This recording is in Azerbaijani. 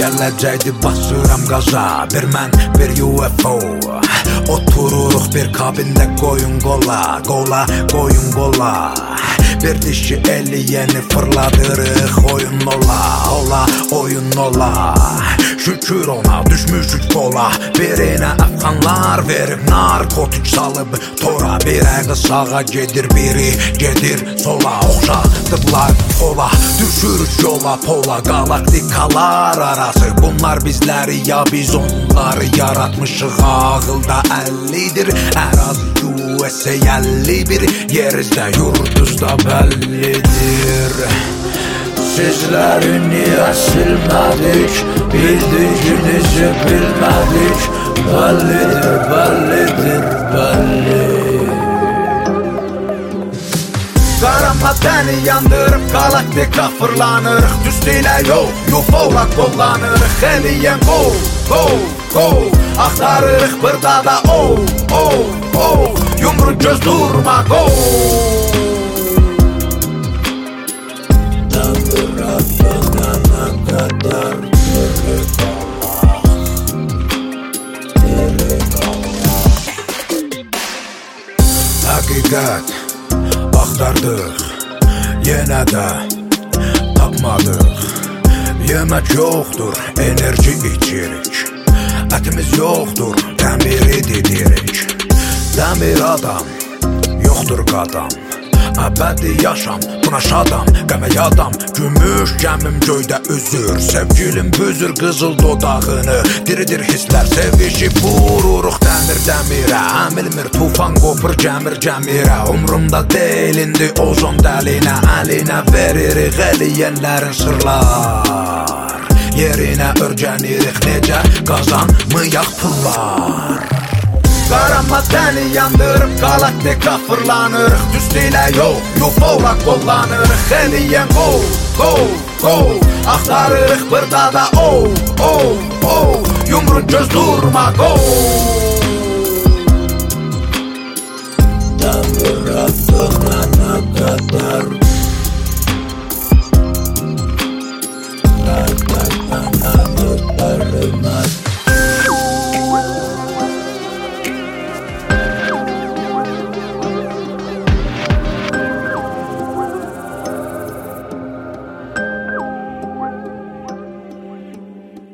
gələcəkdi basıram qaza Bir mən, bir UFO Otururuq bir kabində qoyun qola Qola, qoyun qola Bir dişi eliyeni fırladırıq Oyun ola, ola, oyun ola Şükür ona düşmüşük kola. Birinə əfqanlar verib narkotik salıb Tora. Birə sağa gedir biri gedir sola. Oxşadıblar pola düşürük yola pola Galaktikalar arası. Bunlar bizləri ya biz onları yaratmışıq. Ağılda 50-dir ərazi USA 51 Yerizdə yurduzda bəllidir Sizləri niyə silmədik Bildiyinizi bilmədik Bəllidir, bəllidir, seni yandırıp galaktik kafırlanır Düstüyle yok UFO'la kullanır Heliyen go go go Aktarırık bir o, oh oh oh Yumruk göz durma go Hakikat Aktardık Yenə də tapmadıq Yemək yoxdur, enerji içirik. Ətimiz yoxdur, dəmiri didirik. Dəmir adam, yoxdur qadam Əbədi yaşam, buna şadam Qəmə yadam, gümüş gəmim göydə üzür Sevgilim büzür qızıl dodağını. Diridir hisslər, sevişib vururuq dəmir dəmirə. Əmilmir tufan qopur gəmir gəmirə. Umrumda deyil indi ozon dəlinə. Əlinə veririk eləyənlərin sırlar. Yerinə örgənirik necə qazanmayaq pullar pateni yandırıp galaktika fırlanırıq Düstüyle yox, UFO-la qollanırıq Xeliyen go, go, go Axtarırıq burada da oh, oh, oh. Yumruk göz durma go Davıra fırlana kadar Tartaklananı tarınar